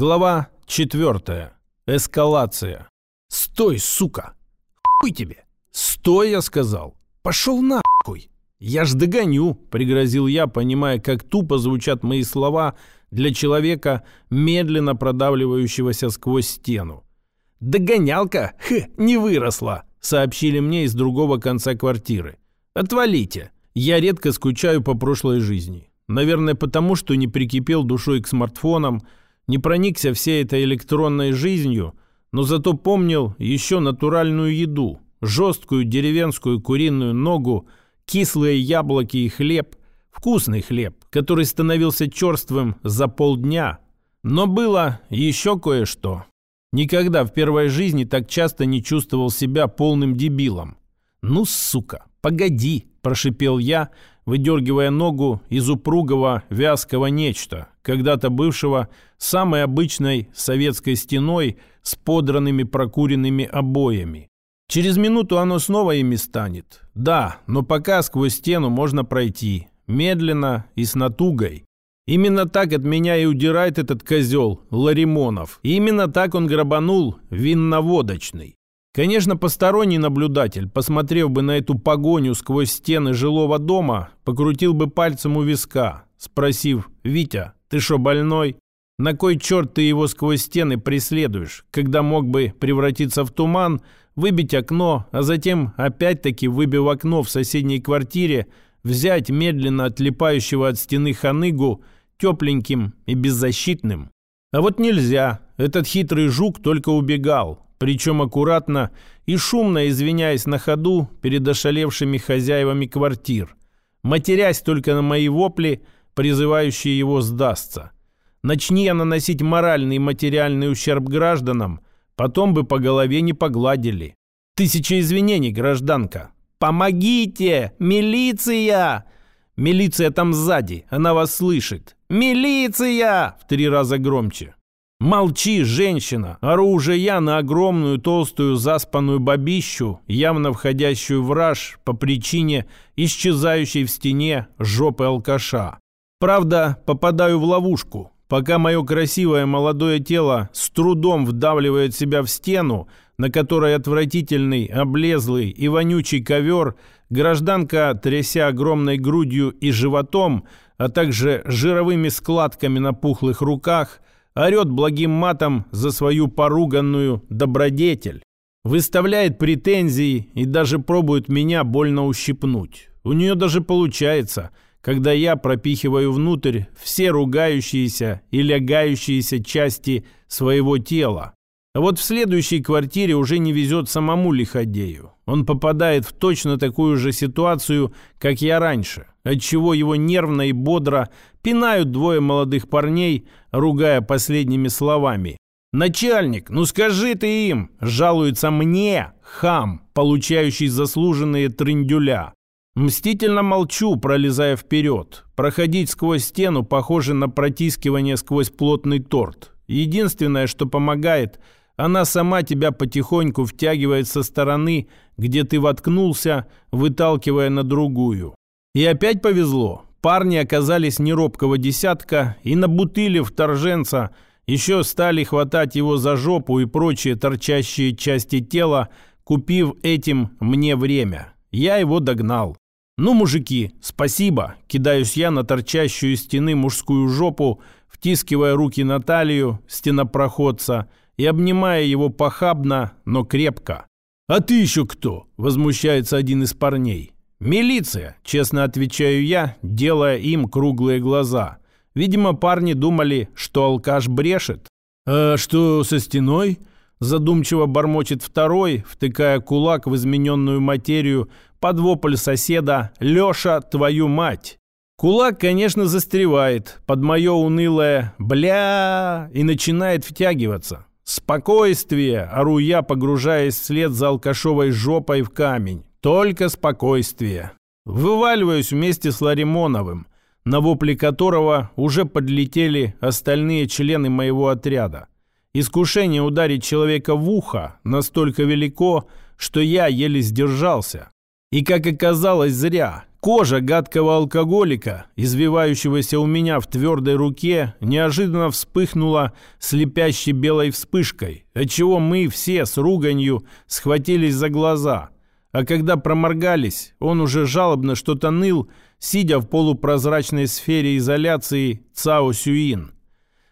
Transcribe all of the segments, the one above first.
Глава 4. Эскалация. «Стой, сука! Хуй тебе! Стой, я сказал! Пошел нахуй!» «Я ж догоню!» — пригрозил я, понимая, как тупо звучат мои слова для человека, медленно продавливающегося сквозь стену. «Догонялка? Хе, не выросла!» — сообщили мне из другого конца квартиры. «Отвалите! Я редко скучаю по прошлой жизни. Наверное, потому что не прикипел душой к смартфонам, не проникся всей этой электронной жизнью, но зато помнил еще натуральную еду, жесткую деревенскую куриную ногу, кислые яблоки и хлеб, вкусный хлеб, который становился черствым за полдня. Но было еще кое-что. Никогда в первой жизни так часто не чувствовал себя полным дебилом. «Ну, сука, погоди!» – прошипел я, выдергивая ногу из упругого вязкого нечто, когда-то бывшего самой обычной советской стеной с подранными прокуренными обоями. Через минуту оно снова ими станет. Да, но пока сквозь стену можно пройти. Медленно и с натугой. Именно так от меня и удирает этот козел Ларимонов. Именно так он грабанул винноводочный. Конечно, посторонний наблюдатель, посмотрев бы на эту погоню сквозь стены жилого дома, покрутил бы пальцем у виска, спросив «Витя, ты что, больной? На кой черт ты его сквозь стены преследуешь, когда мог бы превратиться в туман, выбить окно, а затем, опять-таки, выбив окно в соседней квартире, взять медленно отлипающего от стены ханыгу тепленьким и беззащитным? А вот нельзя. Этот хитрый жук только убегал, причем аккуратно и шумно извиняясь на ходу перед ошалевшими хозяевами квартир, матерясь только на мои вопли – призывающие его сдастся. Начни я наносить моральный и материальный ущерб гражданам, потом бы по голове не погладили. Тысяча извинений, гражданка. «Помогите! Милиция!» «Милиция там сзади, она вас слышит!» «Милиция!» в три раза громче. «Молчи, женщина!» Оружие я на огромную толстую заспанную бабищу, явно входящую в раж по причине исчезающей в стене жопы алкаша. Правда, попадаю в ловушку. Пока мое красивое молодое тело с трудом вдавливает себя в стену, на которой отвратительный, облезлый и вонючий ковер, гражданка, тряся огромной грудью и животом, а также жировыми складками на пухлых руках, орет благим матом за свою поруганную добродетель. Выставляет претензии и даже пробует меня больно ущипнуть. У нее даже получается – когда я пропихиваю внутрь все ругающиеся и лягающиеся части своего тела. А вот в следующей квартире уже не везет самому лиходею. Он попадает в точно такую же ситуацию, как я раньше, отчего его нервно и бодро пинают двое молодых парней, ругая последними словами. «Начальник, ну скажи ты им!» – жалуется мне, хам, получающий заслуженные трындюля. Мстительно молчу, пролезая вперед. Проходить сквозь стену похоже на протискивание сквозь плотный торт. Единственное, что помогает, она сама тебя потихоньку втягивает со стороны, где ты воткнулся, выталкивая на другую. И опять повезло. Парни оказались неробкого десятка, и на бутыле вторженца еще стали хватать его за жопу и прочие торчащие части тела, купив этим мне время. Я его догнал. «Ну, мужики, спасибо!» Кидаюсь я на торчащую из стены мужскую жопу, втискивая руки на талию стенопроходца и обнимая его похабно, но крепко. «А ты еще кто?» – возмущается один из парней. «Милиция!» – честно отвечаю я, делая им круглые глаза. Видимо, парни думали, что алкаш брешет. «А что со стеной?» Задумчиво бормочет второй, втыкая кулак в измененную материю под вопль соседа «Леша, твою мать!». Кулак, конечно, застревает под мое унылое «бля» и начинает втягиваться. «Спокойствие!» – ору я, погружаясь вслед за алкашовой жопой в камень. «Только спокойствие!» Вываливаюсь вместе с Ларимоновым, на вопли которого уже подлетели остальные члены моего отряда. Искушение ударить человека в ухо настолько велико, что я еле сдержался. И, как оказалось, зря. Кожа гадкого алкоголика, извивающегося у меня в твердой руке, неожиданно вспыхнула слепящей белой вспышкой, отчего мы все с руганью схватились за глаза. А когда проморгались, он уже жалобно что-то ныл, сидя в полупрозрачной сфере изоляции Цао Сюин.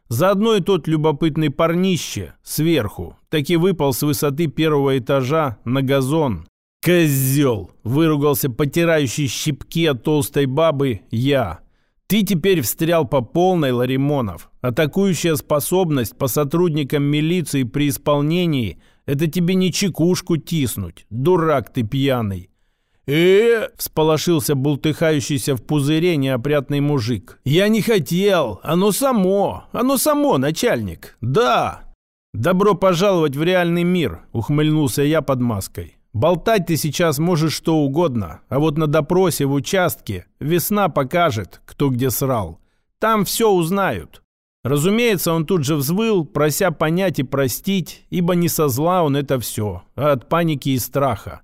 Заодно и тот любопытный парнище сверху таки выпал с высоты первого этажа на газон, «Козел!» – выругался потирающий щипки от толстой бабы я. «Ты теперь встрял по полной, Ларимонов. Атакующая способность по сотрудникам милиции при исполнении – это тебе не чекушку тиснуть. Дурак ты пьяный!» э всполошился бултыхающийся в пузыре неопрятный мужик. «Я не хотел! Оно само! Оно само, начальник! Да!» «Добро пожаловать в реальный мир!» – ухмыльнулся я под маской. Болтать ты сейчас можешь что угодно, а вот на допросе в участке весна покажет, кто где срал. Там все узнают. Разумеется, он тут же взвыл, прося понять и простить, ибо не со зла он это все, а от паники и страха.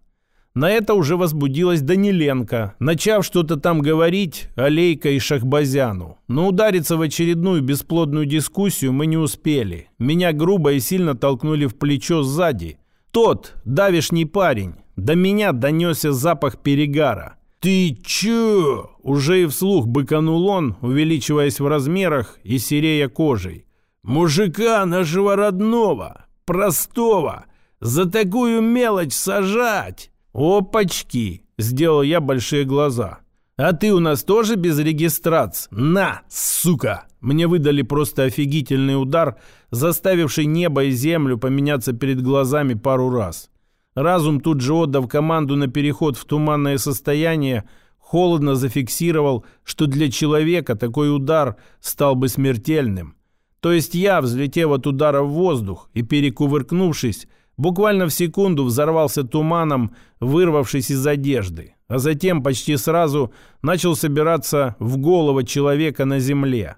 На это уже возбудилась Даниленко, начав что-то там говорить Алейка и Шахбазяну. Но удариться в очередную бесплодную дискуссию мы не успели. Меня грубо и сильно толкнули в плечо сзади – тот, давишний парень, до меня донесся запах перегара. «Ты чё?» Уже и вслух быканул он, увеличиваясь в размерах и серея кожей. «Мужика нашего родного, простого, за такую мелочь сажать!» «Опачки!» — сделал я большие глаза. «А ты у нас тоже без регистрации? На, сука!» Мне выдали просто офигительный удар, заставивший небо и землю поменяться перед глазами пару раз. Разум тут же отдав команду на переход в туманное состояние, холодно зафиксировал, что для человека такой удар стал бы смертельным. То есть я, взлетев от удара в воздух и перекувыркнувшись, буквально в секунду взорвался туманом, вырвавшись из одежды, а затем почти сразу начал собираться в голову человека на земле.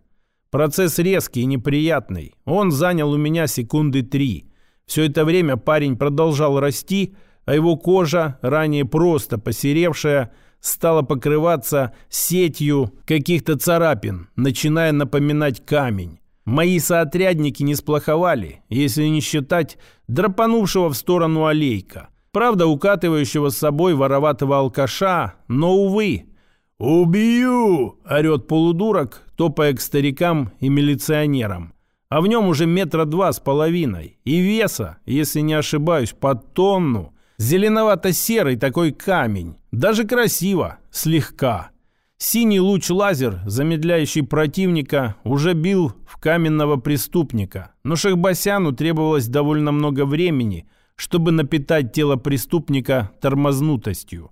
Процесс резкий и неприятный. Он занял у меня секунды три. Все это время парень продолжал расти, а его кожа, ранее просто посеревшая, стала покрываться сетью каких-то царапин, начиная напоминать камень. Мои соотрядники не сплоховали, если не считать драпанувшего в сторону аллейка. Правда, укатывающего с собой вороватого алкаша, но, увы, «Убью!» – орет полудурок, топая к старикам и милиционерам. А в нем уже метра два с половиной. И веса, если не ошибаюсь, под тонну. Зеленовато-серый такой камень. Даже красиво, слегка. Синий луч-лазер, замедляющий противника, уже бил в каменного преступника. Но Шахбасяну требовалось довольно много времени, чтобы напитать тело преступника тормознутостью.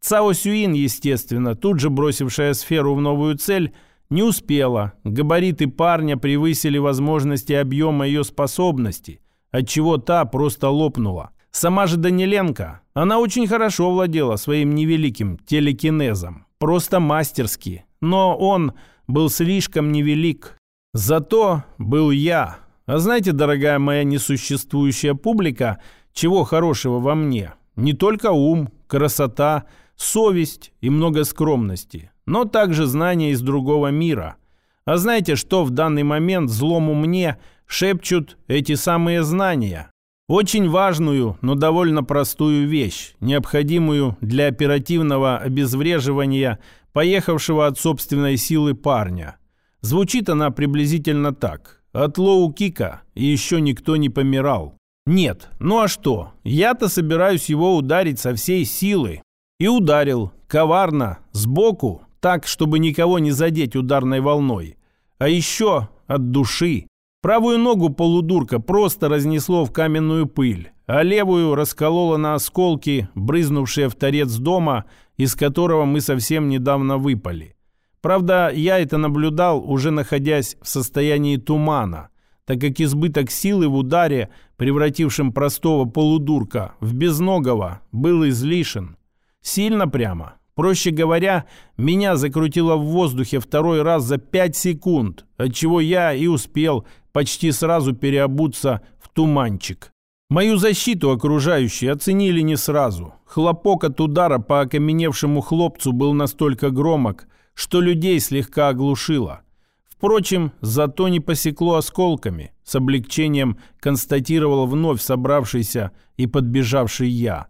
Цао Сюин, естественно, тут же бросившая сферу в новую цель, не успела. Габариты парня превысили возможности объема ее способности, отчего та просто лопнула. Сама же Даниленко, она очень хорошо владела своим невеликим телекинезом. Просто мастерски. Но он был слишком невелик. Зато был я. А знаете, дорогая моя несуществующая публика, чего хорошего во мне? Не только ум, красота – совесть и много скромности, но также знания из другого мира. А знаете, что в данный момент злому мне шепчут эти самые знания? Очень важную, но довольно простую вещь, необходимую для оперативного обезвреживания поехавшего от собственной силы парня. Звучит она приблизительно так. От Лоу Кика еще никто не помирал. Нет, ну а что? Я-то собираюсь его ударить со всей силы, и ударил, коварно, сбоку, так, чтобы никого не задеть ударной волной. А еще от души. Правую ногу полудурка просто разнесло в каменную пыль, а левую раскололо на осколки, брызнувшие в торец дома, из которого мы совсем недавно выпали. Правда, я это наблюдал, уже находясь в состоянии тумана, так как избыток силы в ударе, превратившем простого полудурка в безногого, был излишен. Сильно прямо. Проще говоря, меня закрутило в воздухе второй раз за пять секунд, отчего я и успел почти сразу переобуться в туманчик. Мою защиту окружающие оценили не сразу. Хлопок от удара по окаменевшему хлопцу был настолько громок, что людей слегка оглушило. Впрочем, зато не посекло осколками. С облегчением констатировал вновь собравшийся и подбежавший я.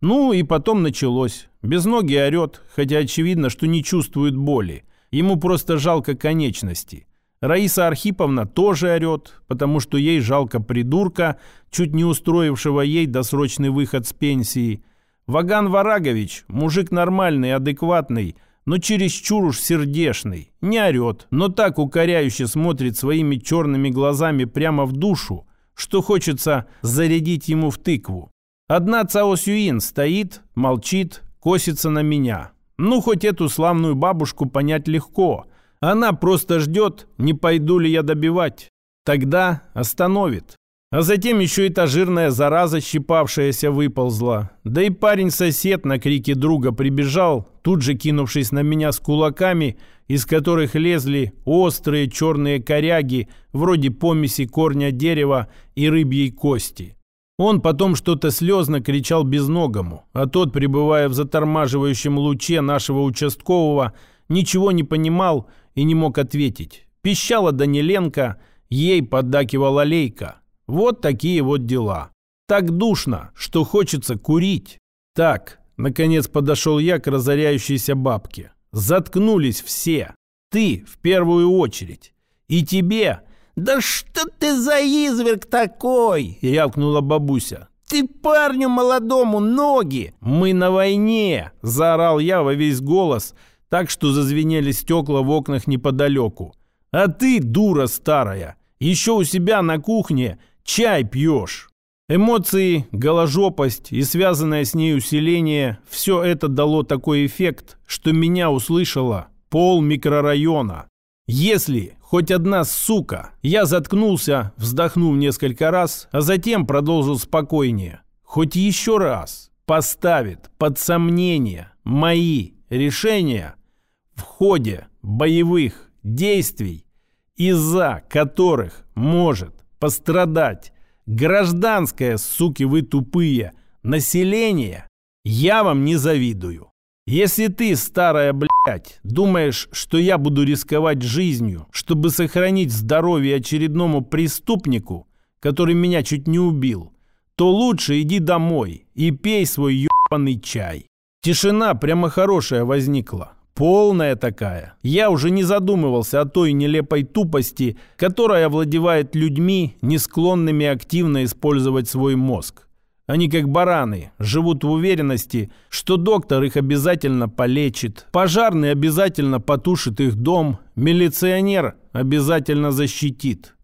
Ну и потом началось. Без ноги орет, хотя очевидно, что не чувствует боли. Ему просто жалко конечности. Раиса Архиповна тоже орет, потому что ей жалко придурка, чуть не устроившего ей досрочный выход с пенсии. Ваган Варагович, мужик нормальный, адекватный, но чересчур уж сердешный, не орет, но так укоряюще смотрит своими черными глазами прямо в душу, что хочется зарядить ему в тыкву. Одна Цао Сюин стоит, молчит, косится на меня. Ну, хоть эту славную бабушку понять легко – она просто ждет, не пойду ли я добивать. Тогда остановит. А затем еще и та жирная зараза, щипавшаяся, выползла. Да и парень-сосед на крики друга прибежал, тут же кинувшись на меня с кулаками, из которых лезли острые черные коряги, вроде помеси корня дерева и рыбьей кости. Он потом что-то слезно кричал безногому, а тот, пребывая в затормаживающем луче нашего участкового, ничего не понимал и не мог ответить. Пищала Даниленко, ей поддакивала Лейка. Вот такие вот дела. Так душно, что хочется курить. Так, наконец подошел я к разоряющейся бабке. Заткнулись все. Ты в первую очередь. И тебе... «Да что ты за изверг такой?» — рявкнула бабуся. «Ты парню молодому ноги!» «Мы на войне!» — заорал я во весь голос — так что зазвенели стекла в окнах неподалеку. А ты, дура старая, еще у себя на кухне чай пьешь. Эмоции, голожопость и связанное с ней усиление – все это дало такой эффект, что меня услышала пол микрорайона. Если хоть одна сука, я заткнулся, вздохнув несколько раз, а затем продолжил спокойнее. Хоть еще раз поставит под сомнение мои решения, в ходе боевых действий, из-за которых может пострадать гражданское, суки вы тупые, население, я вам не завидую. Если ты, старая блядь, думаешь, что я буду рисковать жизнью, чтобы сохранить здоровье очередному преступнику, который меня чуть не убил, то лучше иди домой и пей свой ебаный чай. Тишина прямо хорошая возникла. Полная такая. Я уже не задумывался о той нелепой тупости, которая овладевает людьми, не склонными активно использовать свой мозг. Они как бараны, живут в уверенности, что доктор их обязательно полечит, пожарный обязательно потушит их дом, милиционер обязательно защитит.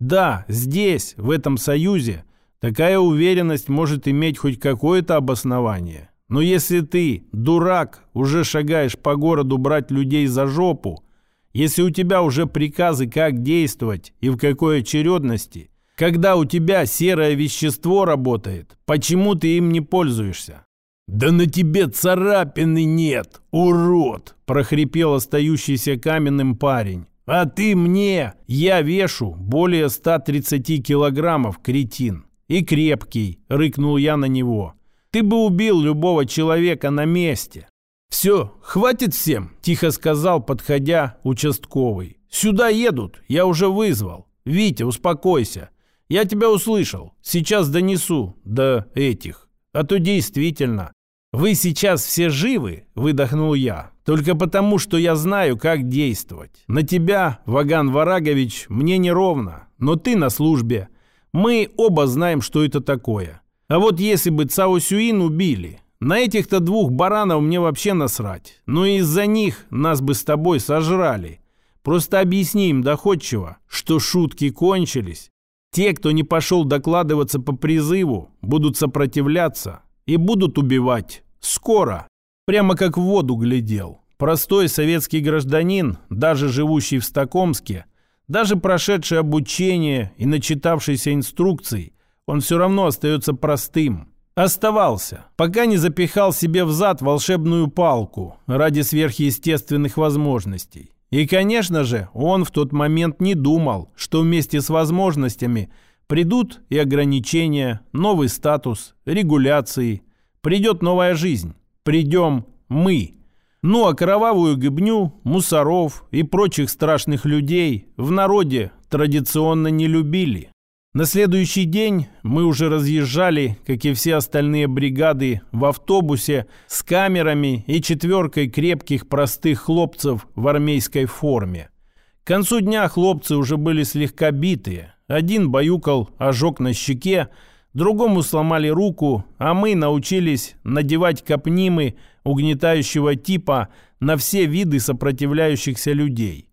Да, здесь, в этом союзе, такая уверенность может иметь хоть какое-то обоснование. Но если ты, дурак, уже шагаешь по городу брать людей за жопу, если у тебя уже приказы, как действовать и в какой очередности, когда у тебя серое вещество работает, почему ты им не пользуешься? «Да на тебе царапины нет, урод!» – прохрипел остающийся каменным парень. «А ты мне! Я вешу более 130 килограммов, кретин! И крепкий!» – рыкнул я на него. Ты бы убил любого человека на месте. «Все, хватит всем», – тихо сказал, подходя участковый. «Сюда едут, я уже вызвал. Витя, успокойся. Я тебя услышал. Сейчас донесу до этих. А то действительно. Вы сейчас все живы?» – выдохнул я. «Только потому, что я знаю, как действовать. На тебя, Ваган Варагович, мне неровно. Но ты на службе. Мы оба знаем, что это такое. А вот если бы Цао Сюин убили, на этих-то двух баранов мне вообще насрать. Но из-за них нас бы с тобой сожрали. Просто объясни им доходчиво, что шутки кончились. Те, кто не пошел докладываться по призыву, будут сопротивляться и будут убивать. Скоро. Прямо как в воду глядел. Простой советский гражданин, даже живущий в Стокомске, даже прошедший обучение и начитавшийся инструкций – он все равно остается простым. Оставался, пока не запихал себе в зад волшебную палку ради сверхъестественных возможностей. И, конечно же, он в тот момент не думал, что вместе с возможностями Придут и ограничения, новый статус, регуляции. Придет новая жизнь. Придем мы. Ну а кровавую гибню, мусоров и прочих страшных людей в народе традиционно не любили. На следующий день мы уже разъезжали, как и все остальные бригады, в автобусе с камерами и четверкой крепких простых хлопцев в армейской форме. К концу дня хлопцы уже были слегка битые. Один баюкал ожог на щеке, другому сломали руку, а мы научились надевать капнимы угнетающего типа на все виды сопротивляющихся людей.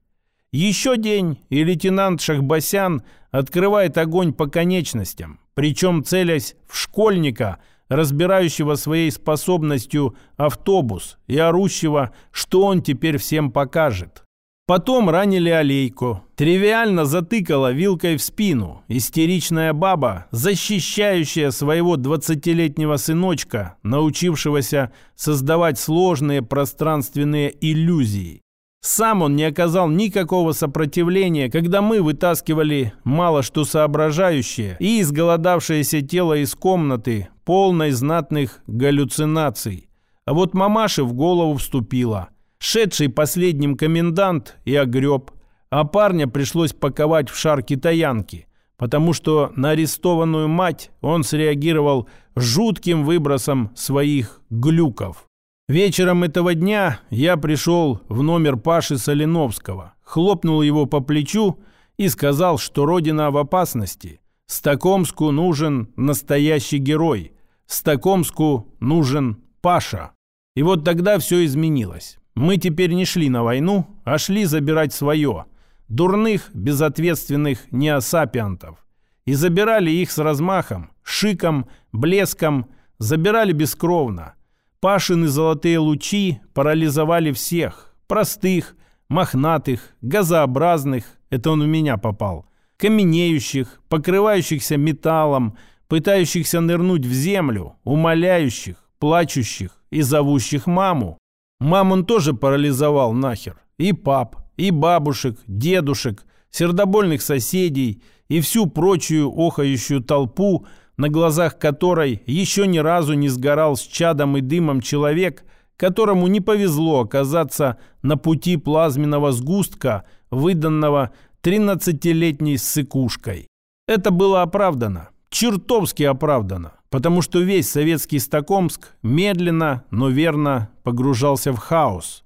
Еще день, и лейтенант Шахбасян открывает огонь по конечностям, причем целясь в школьника, разбирающего своей способностью автобус и орущего, что он теперь всем покажет. Потом ранили Олейку. Тривиально затыкала вилкой в спину. Истеричная баба, защищающая своего двадцатилетнего сыночка, научившегося создавать сложные пространственные иллюзии. Сам он не оказал никакого сопротивления, когда мы вытаскивали мало что соображающее и изголодавшееся тело из комнаты, полной знатных галлюцинаций. А вот мамаше в голову вступила. Шедший последним комендант и огреб, а парня пришлось паковать в шар китаянки, потому что на арестованную мать он среагировал жутким выбросом своих глюков. Вечером этого дня я пришел в номер Паши Соленовского, хлопнул его по плечу и сказал, что родина в опасности. Стокомску нужен настоящий герой. Стокомску нужен Паша. И вот тогда все изменилось. Мы теперь не шли на войну, а шли забирать свое. Дурных, безответственных неосапиантов. И забирали их с размахом, шиком, блеском, забирали бескровно. Пашины золотые лучи парализовали всех. Простых, мохнатых, газообразных, это он у меня попал, каменеющих, покрывающихся металлом, пытающихся нырнуть в землю, умоляющих, плачущих и зовущих маму. Мам он тоже парализовал нахер. И пап, и бабушек, дедушек, сердобольных соседей и всю прочую охающую толпу, на глазах которой еще ни разу не сгорал с чадом и дымом человек, которому не повезло оказаться на пути плазменного сгустка, выданного 13-летней ссыкушкой. Это было оправдано, чертовски оправдано, потому что весь советский Стокомск медленно, но верно погружался в хаос.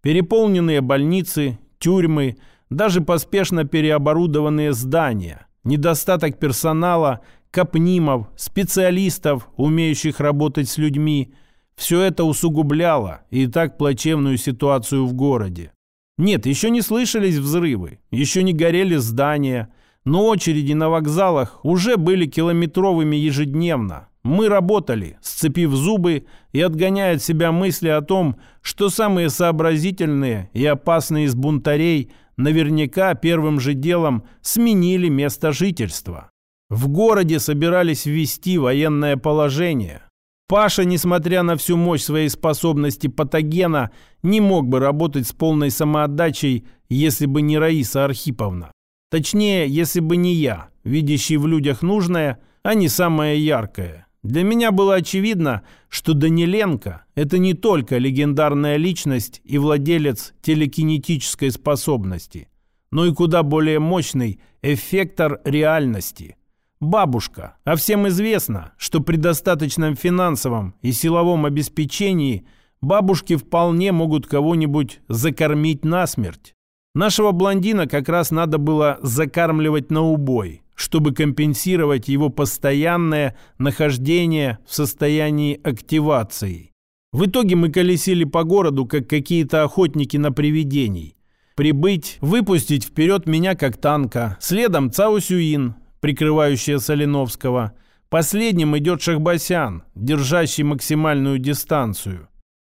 Переполненные больницы, тюрьмы, даже поспешно переоборудованные здания, недостаток персонала – капнимов, специалистов, умеющих работать с людьми. Все это усугубляло и так плачевную ситуацию в городе. Нет, еще не слышались взрывы, еще не горели здания, но очереди на вокзалах уже были километровыми ежедневно. Мы работали, сцепив зубы и отгоняя от себя мысли о том, что самые сообразительные и опасные из бунтарей наверняка первым же делом сменили место жительства. В городе собирались ввести военное положение. Паша, несмотря на всю мощь своей способности патогена, не мог бы работать с полной самоотдачей, если бы не Раиса Архиповна. Точнее, если бы не я, видящий в людях нужное, а не самое яркое. Для меня было очевидно, что Даниленко – это не только легендарная личность и владелец телекинетической способности, но и куда более мощный эффектор реальности – бабушка, а всем известно, что при достаточном финансовом и силовом обеспечении бабушки вполне могут кого-нибудь закормить насмерть. Нашего блондина как раз надо было закармливать на убой, чтобы компенсировать его постоянное нахождение в состоянии активации. В итоге мы колесили по городу, как какие-то охотники на привидений. Прибыть, выпустить вперед меня как танка, следом Цао Сюин, прикрывающая Соленовского. Последним идет Шахбасян, держащий максимальную дистанцию.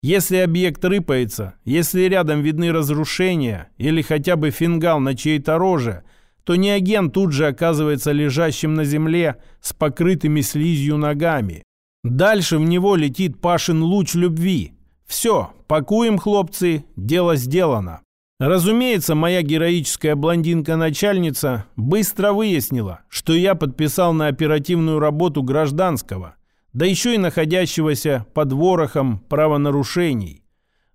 Если объект рыпается, если рядом видны разрушения или хотя бы фингал на чьей-то роже, то неагент тут же оказывается лежащим на земле с покрытыми слизью ногами. Дальше в него летит Пашин луч любви. Все, пакуем, хлопцы, дело сделано. Разумеется, моя героическая блондинка-начальница быстро выяснила, что я подписал на оперативную работу гражданского, да еще и находящегося под ворохом правонарушений.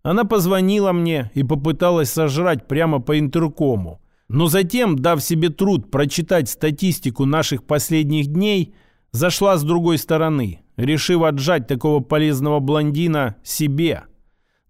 Она позвонила мне и попыталась сожрать прямо по интеркому. Но затем, дав себе труд прочитать статистику наших последних дней, зашла с другой стороны, решив отжать такого полезного блондина себе –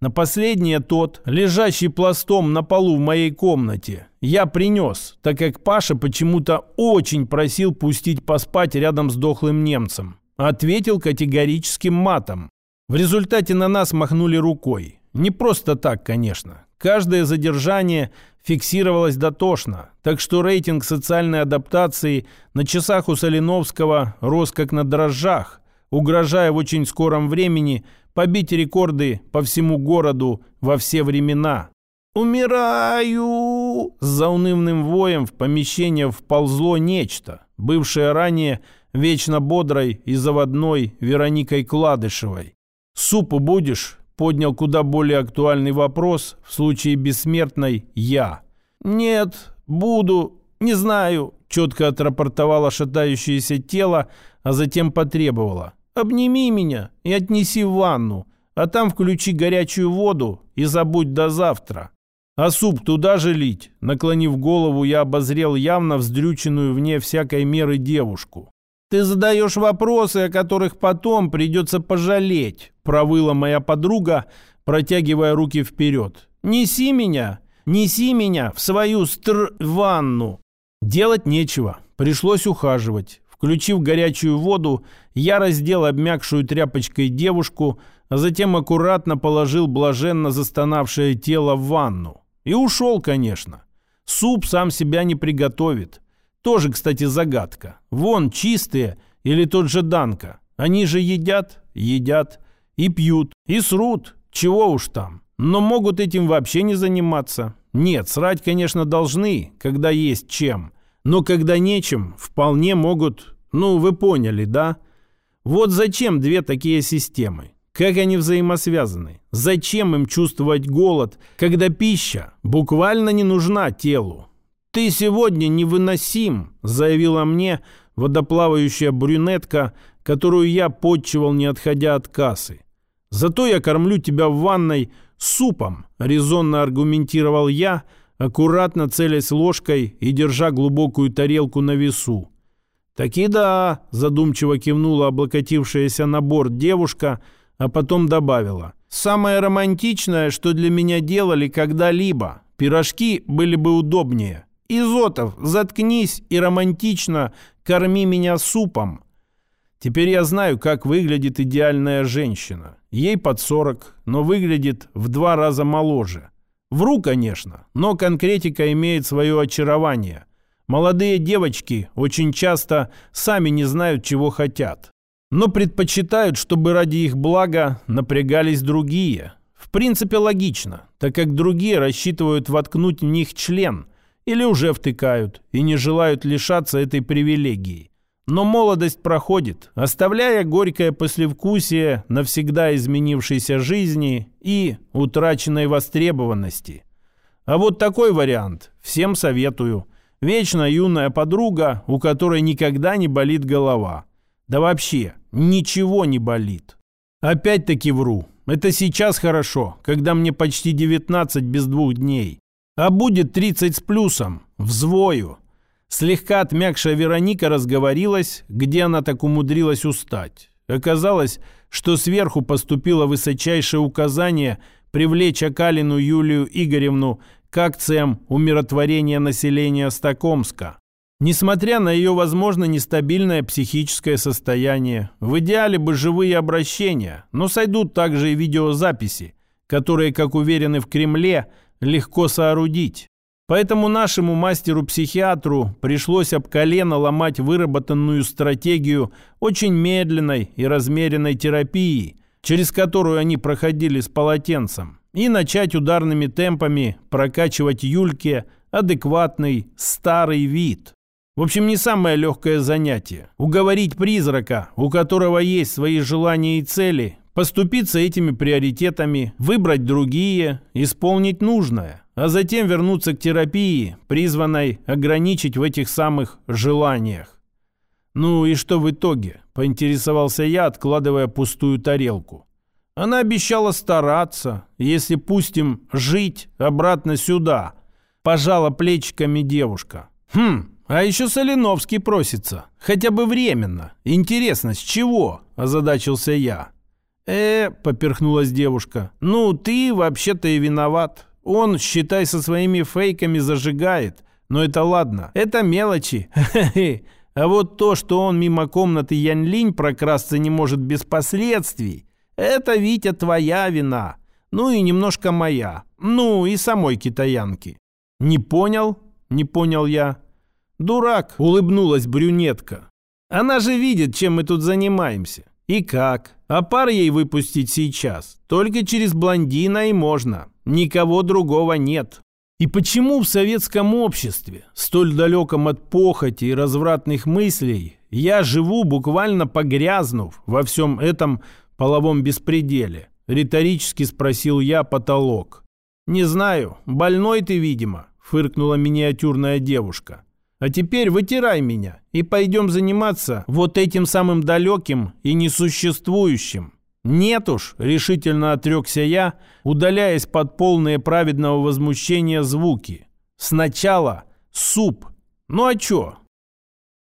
на последнее тот, лежащий пластом на полу в моей комнате, я принес, так как Паша почему-то очень просил пустить поспать рядом с дохлым немцем. Ответил категорическим матом. В результате на нас махнули рукой. Не просто так, конечно. Каждое задержание фиксировалось дотошно, так что рейтинг социальной адаптации на часах у Соленовского рос как на дрожжах, угрожая в очень скором времени – побить рекорды по всему городу во все времена. «Умираю!» С заунывным воем в помещение вползло нечто, бывшее ранее вечно бодрой и заводной Вероникой Кладышевой. «Супу будешь?» – поднял куда более актуальный вопрос в случае бессмертной «я». «Нет, буду, не знаю», – четко отрапортовало шатающееся тело, а затем потребовало. Обними меня и отнеси в ванну, а там включи горячую воду и забудь до завтра. А суп туда же лить? Наклонив голову, я обозрел явно вздрюченную вне всякой меры девушку. «Ты задаешь вопросы, о которых потом придется пожалеть», провыла моя подруга, протягивая руки вперед. «Неси меня, неси меня в свою стр-ванну». Делать нечего, пришлось ухаживать. Включив горячую воду, я раздел обмякшую тряпочкой девушку, а затем аккуратно положил блаженно застонавшее тело в ванну. И ушел, конечно. Суп сам себя не приготовит. Тоже, кстати, загадка. Вон чистые или тот же Данка. Они же едят, едят и пьют, и срут. Чего уж там. Но могут этим вообще не заниматься. Нет, срать, конечно, должны, когда есть чем. Но когда нечем, вполне могут ну, вы поняли, да? Вот зачем две такие системы? Как они взаимосвязаны? Зачем им чувствовать голод, когда пища буквально не нужна телу? «Ты сегодня невыносим», — заявила мне водоплавающая брюнетка, которую я подчивал, не отходя от кассы. «Зато я кормлю тебя в ванной супом», — резонно аргументировал я, аккуратно целясь ложкой и держа глубокую тарелку на весу. «Таки да», – задумчиво кивнула облокотившаяся на борт девушка, а потом добавила. «Самое романтичное, что для меня делали когда-либо. Пирожки были бы удобнее. Изотов, заткнись и романтично корми меня супом». Теперь я знаю, как выглядит идеальная женщина. Ей под 40, но выглядит в два раза моложе. Вру, конечно, но конкретика имеет свое очарование – Молодые девочки очень часто сами не знают, чего хотят, но предпочитают, чтобы ради их блага напрягались другие. В принципе, логично, так как другие рассчитывают воткнуть в них член или уже втыкают и не желают лишаться этой привилегии. Но молодость проходит, оставляя горькое послевкусие навсегда изменившейся жизни и утраченной востребованности. А вот такой вариант всем советую – Вечно юная подруга, у которой никогда не болит голова. Да вообще, ничего не болит. Опять-таки вру. Это сейчас хорошо, когда мне почти 19 без двух дней. А будет 30 с плюсом. Взвою. Слегка отмякшая Вероника разговорилась, где она так умудрилась устать. Оказалось, что сверху поступило высочайшее указание привлечь Акалину Юлию Игоревну к акциям умиротворения населения Стокомска. Несмотря на ее, возможно, нестабильное психическое состояние, в идеале бы живые обращения, но сойдут также и видеозаписи, которые, как уверены в Кремле, легко соорудить. Поэтому нашему мастеру-психиатру пришлось об колено ломать выработанную стратегию очень медленной и размеренной терапии, через которую они проходили с полотенцем и начать ударными темпами прокачивать Юльке адекватный старый вид. В общем, не самое легкое занятие. Уговорить призрака, у которого есть свои желания и цели, Поступиться этими приоритетами, выбрать другие, исполнить нужное, а затем вернуться к терапии, призванной ограничить в этих самых желаниях. «Ну и что в итоге?» – поинтересовался я, откладывая пустую тарелку. Она обещала стараться, если пустим жить обратно сюда. Пожала плечиками девушка. Хм, а еще Соленовский просится. Хотя бы временно. Интересно, с чего? Озадачился я. Э, поперхнулась девушка. Ну, ты вообще-то и виноват. Он, считай, со своими фейками зажигает. Но это ладно. Это мелочи. А вот то, что он мимо комнаты Янь-Линь прокрасться не может без последствий, это, Витя, твоя вина. Ну и немножко моя. Ну и самой китаянки. Не понял? Не понял я. Дурак, улыбнулась брюнетка. Она же видит, чем мы тут занимаемся. И как? А пар ей выпустить сейчас. Только через блондина и можно. Никого другого нет. И почему в советском обществе, столь далеком от похоти и развратных мыслей, я живу, буквально погрязнув во всем этом половом беспределе? Риторически спросил я потолок. «Не знаю, больной ты, видимо», — фыркнула миниатюрная девушка. «А теперь вытирай меня и пойдем заниматься вот этим самым далеким и несуществующим». «Нет уж», — решительно отрекся я, удаляясь под полные праведного возмущения звуки. «Сначала суп. Ну а чё,